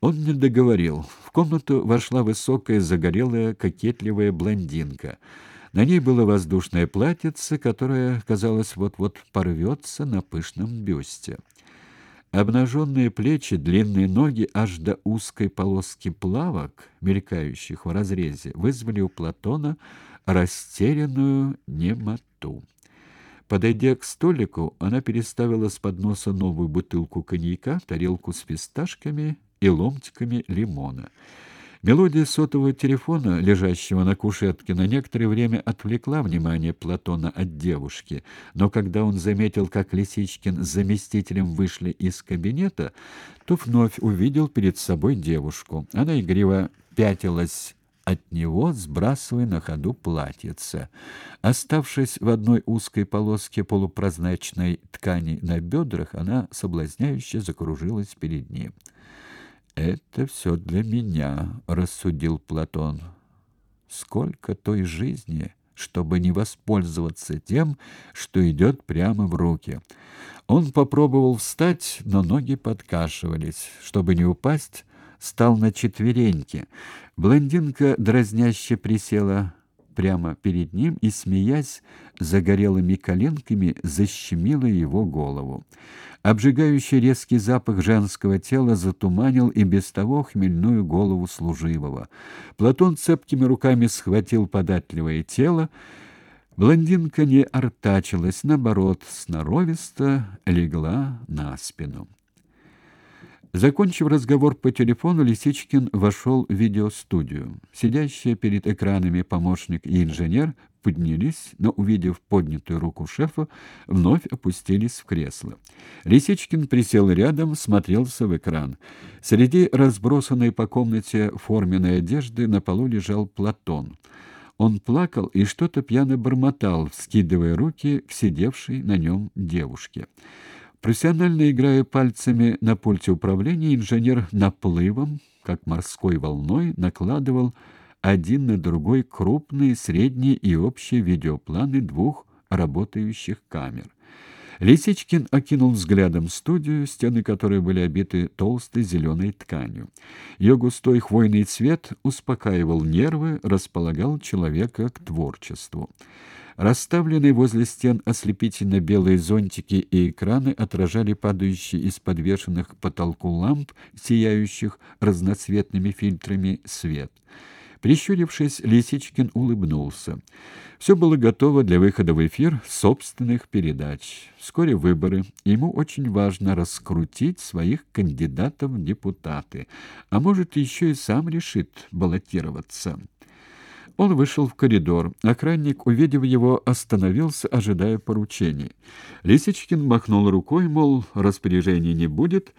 Он не договорил. В комнату вошла высокая, загорелая, кокетливая блондинка. На ней было воздушное платьице, которое, казалось, вот-вот порвется на пышном бюсте. Обнаженные плечи, длинные ноги аж до узкой полоски плавок, мелькающих в разрезе, вызвали у Платона растерянную немоту. Подойдя к столику, она переставила с подноса новую бутылку коньяка, тарелку с фисташками и ломтиками лимона. Мелодия сотового телефона, лежащего на кушетке, на некоторое время отвлекла внимание Платона от девушки, но когда он заметил, как Лисичкин с заместителем вышли из кабинета, то вновь увидел перед собой девушку. Она игриво пятилась от него, сбрасывая на ходу платьице. Оставшись в одной узкой полоске полупрозрачной ткани на бедрах, она соблазняюще закружилась перед ним. Это все для меня, рассудил Платон. Сколько той жизни, чтобы не воспользоваться тем, что идет прямо в руки. Он попробовал встать, но ноги подкашивались. Чтобы не упасть, стал на четвереньки. Блондинка дразняще присела прямо перед ним и, смеясь загорелыми коленками, защемила его голову. Обжигающий резкий запах женского тела затуманил и без того хмельную голову служивого. Платон цепкими руками схватил податливое тело. Блондинка не артачилась, наоборот, сноровисто легла на спину. Закончив разговор по телефону, Лисичкин вошел в видеостудию. Сидящие перед экранами помощник и инженер поднялись, но, увидев поднятую руку шефа, вновь опустились в кресло. Лисичкин присел рядом, смотрелся в экран. Среди разбросанной по комнате форменной одежды на полу лежал Платон. Он плакал и что-то пьяно бормотал, скидывая руки к сидевшей на нем девушке. Профессионально играя пальцами на пульте управления, инженер наплывом, как морской волной, накладывал один на другой крупные, средние и общие видеопланы двух работающих камер. Лисичкин окинул взглядом студию, стены которой были обиты толстой зеленой тканью. Ее густой хвойный цвет успокаивал нервы, располагал человека к творчеству. Расставленные возле стен ослепительно белые зонтики и экраны отражали падающие из подвешенных к потолку ламп, сияющих разноцветными фильтрами, свет. Прищурившись, Лисичкин улыбнулся. Все было готово для выхода в эфир собственных передач. Вскоре выборы. Ему очень важно раскрутить своих кандидатов в депутаты. А может, еще и сам решит баллотироваться. Он вышел в коридор. Охранник, увидев его, остановился, ожидая поручений. Лисичкин махнул рукой, мол, распоряжений не будет,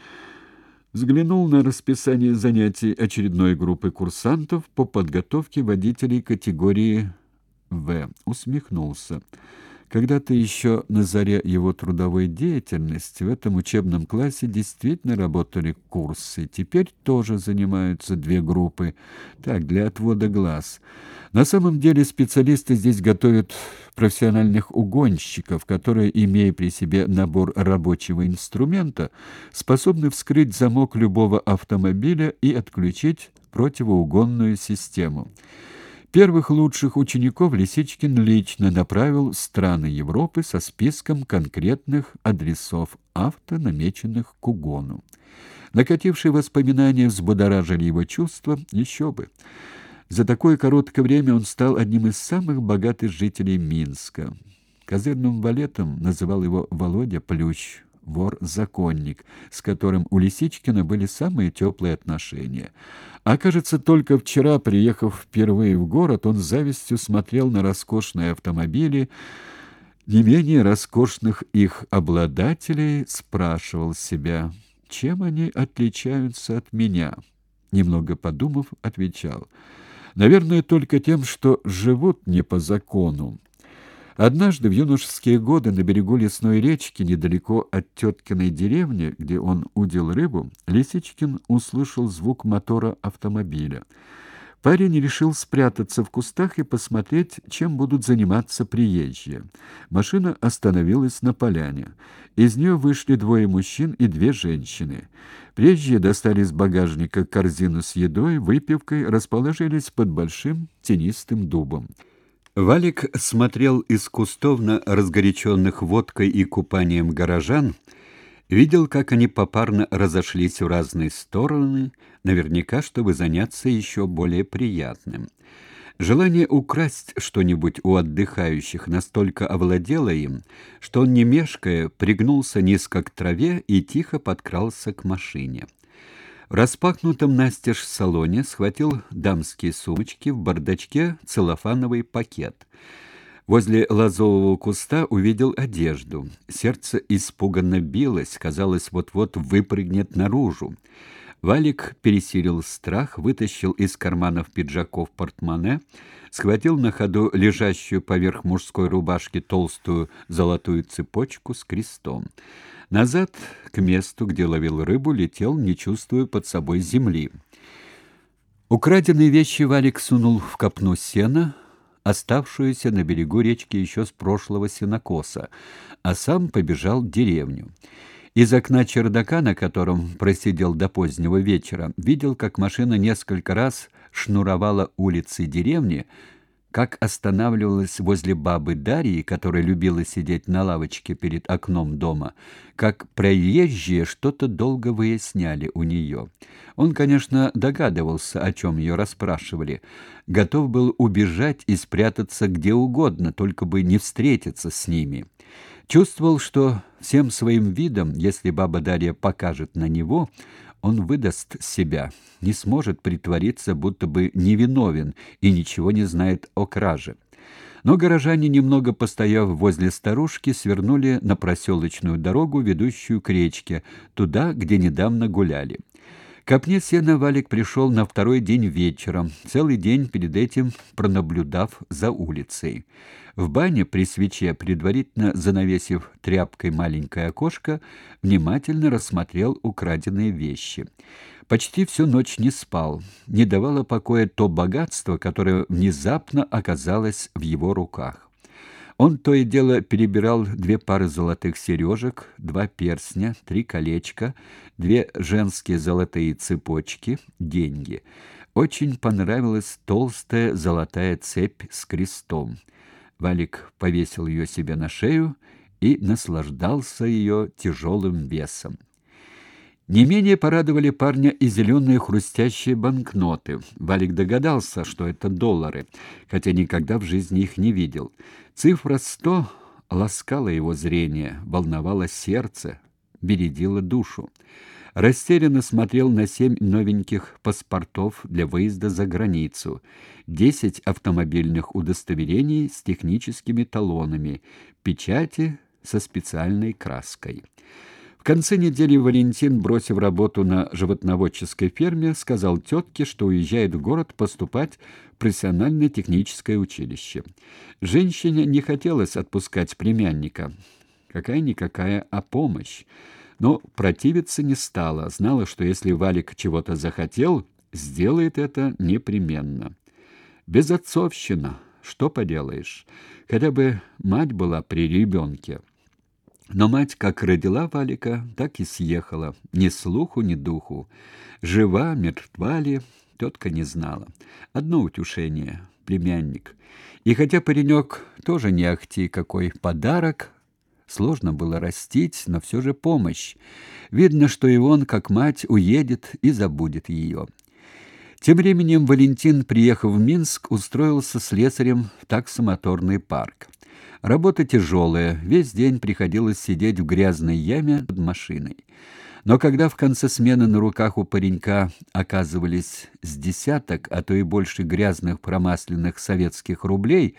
взглянул на расписание занятий очередной группы курсантов по подготовке водителей категории В, усмехнулся. Когда-то еще на заре его трудовой деятельности в этом учебном классе действительно работали курсы. Теперь тоже занимаются две группы. Так, для отвода глаз. На самом деле специалисты здесь готовят профессиональных угонщиков, которые, имея при себе набор рабочего инструмента, способны вскрыть замок любого автомобиля и отключить противоугонную систему. Первых лучших учеников Лисичкин лично направил в страны Европы со списком конкретных адресов авто, намеченных к угону. Накатившие воспоминания взбудоражили его чувства, еще бы. За такое короткое время он стал одним из самых богатых жителей Минска. Козырным валетом называл его Володя Плющ, вор-законник, с которым у Лисичкина были самые теплые отношения. А кажется, только вчера, приехав впервые в город, он с завистью смотрел на роскошные автомобили, не менее роскошных их обладателей, спрашивал себя, чем они отличаются от меня. Немного подумав, отвечал: "Наверное, только тем, что живут не по закону". Однажды в юношеские годы на берегу лесной речки, недалеко от теткиной деревни, где он удил рыбу, Лисичкин услышал звук мотора автомобиля. Парень решил спрятаться в кустах и посмотреть, чем будут заниматься приезжие. Машина остановилась на поляне. Из нее вышли двое мужчин и две женщины. Приезжие достали из багажника корзину с едой, выпивкой, расположились под большим тенистым дубом. Валик смотрел из кустов на разгоряченных водкой и купанием горожан, Видел, как они попарно разошлись в разные стороны, наверняка, чтобы заняться еще более приятным. Желание украсть что-нибудь у отдыхающих настолько овладело им, что он, не мешкая, пригнулся низко к траве и тихо подкрался к машине. В распахнутом настежь салоне схватил дамские сумочки, в бардачке целлофановый пакет — Возле лазового куста увидел одежду. Сердце испуганно билось, казалось, вот-вот выпрыгнет наружу. Валик пересилил страх, вытащил из карманов пиджаков портмоне, схватил на ходу лежащую поверх мужской рубашки толстую золотую цепочку с крестом. Назад, к месту, где ловил рыбу, летел, не чувствуя под собой земли. Украденные вещи Валик сунул в копну сена, оставшуюся на берегу речки еще с прошлого сенокоса, а сам побежал в деревню. Из окна чердака, на котором просидел до позднего вечера, видел, как машина несколько раз шнуровала улицы деревни, как останавливалась возле бабы Дарьи, которая любила сидеть на лавочке перед окном дома, как проезжие что-то долго выясняли у нее. Он, конечно, догадывался, о чем ее расспрашивали, готов был убежать и спрятаться где угодно, только бы не встретиться с ними. Чувствовал, что всем своим видом, если баба Дарья покажет на него, он выдаст себя, не сможет притвориться, будто бы невиновен и ничего не знает о краже. Но горожане, немного постояв возле старушки, свернули на проселочную дорогу, ведущую к речке, туда, где недавно гуляли. Копне сена Валик пришел на второй день вечером, целый день перед этим пронаблюдав за улицей. В бане при свече, предварительно занавесив тряпкой маленькое окошко, внимательно рассмотрел украденные вещи. Почти всю ночь не спал, не давало покоя то богатство, которое внезапно оказалось в его руках. Он то и дело перебирал две пары золотых сережек, два перстня, три колечка, две женские золотые цепочки, деньги. Очень понравилась толстая золотая цепь с крестом. Валик повесил ее себе на шею и наслаждался ее тяжелым весом. Не менее порадовали парня и зеленые хрустящие банкноты. Валик догадался, что это доллары, хотя никогда в жизни их не видел. Цифра сто ласкала его зрение, волновала сердце, бередила душу. Растерянно смотрел на семь новеньких паспортов для выезда за границу, десять автомобильных удостоверений с техническими талонами, печати со специальной краской. В конце недели Валентин, бросив работу на животноводческой ферме, сказал тетке, что уезжает в город поступать в профессиональное техническое училище. Женщине не хотелось отпускать племянника. Какая-никакая, а помощь. Но противиться не стала, знала, что если Валик чего-то захотел, сделает это непременно. Безотцовщина, что поделаешь. Хотя бы мать была при ребенке. Но мать как родила Валика, так и съехала, ни слуху, ни духу. Жива, мертва ли, тетка не знала. Одно утешение — племянник. И хотя паренек тоже не ахти какой подарок, сложно было растить, но все же помощь. Видно, что и он, как мать, уедет и забудет ее. Тем временем Валентин, приехав в Минск, устроился слесарем в таксомоторный парк. Работа тяжелая, весь день приходилось сидеть в грязной яме под машиной. Но когда в конце смены на руках у паренька оказывались с десяток, а то и больше грязных промасленных советских рублей,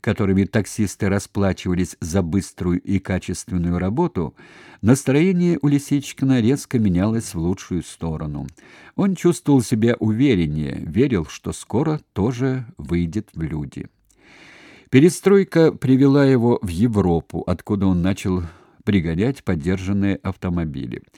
которыми таксисты расплачивались за быструю и качественную работу, настроение у Лисичкина резко менялось в лучшую сторону. Он чувствовал себя увереннее, верил, что скоро тоже выйдет в люди. Перестройка привела его в Европу, откуда он начал пригонять подержанные автомобили.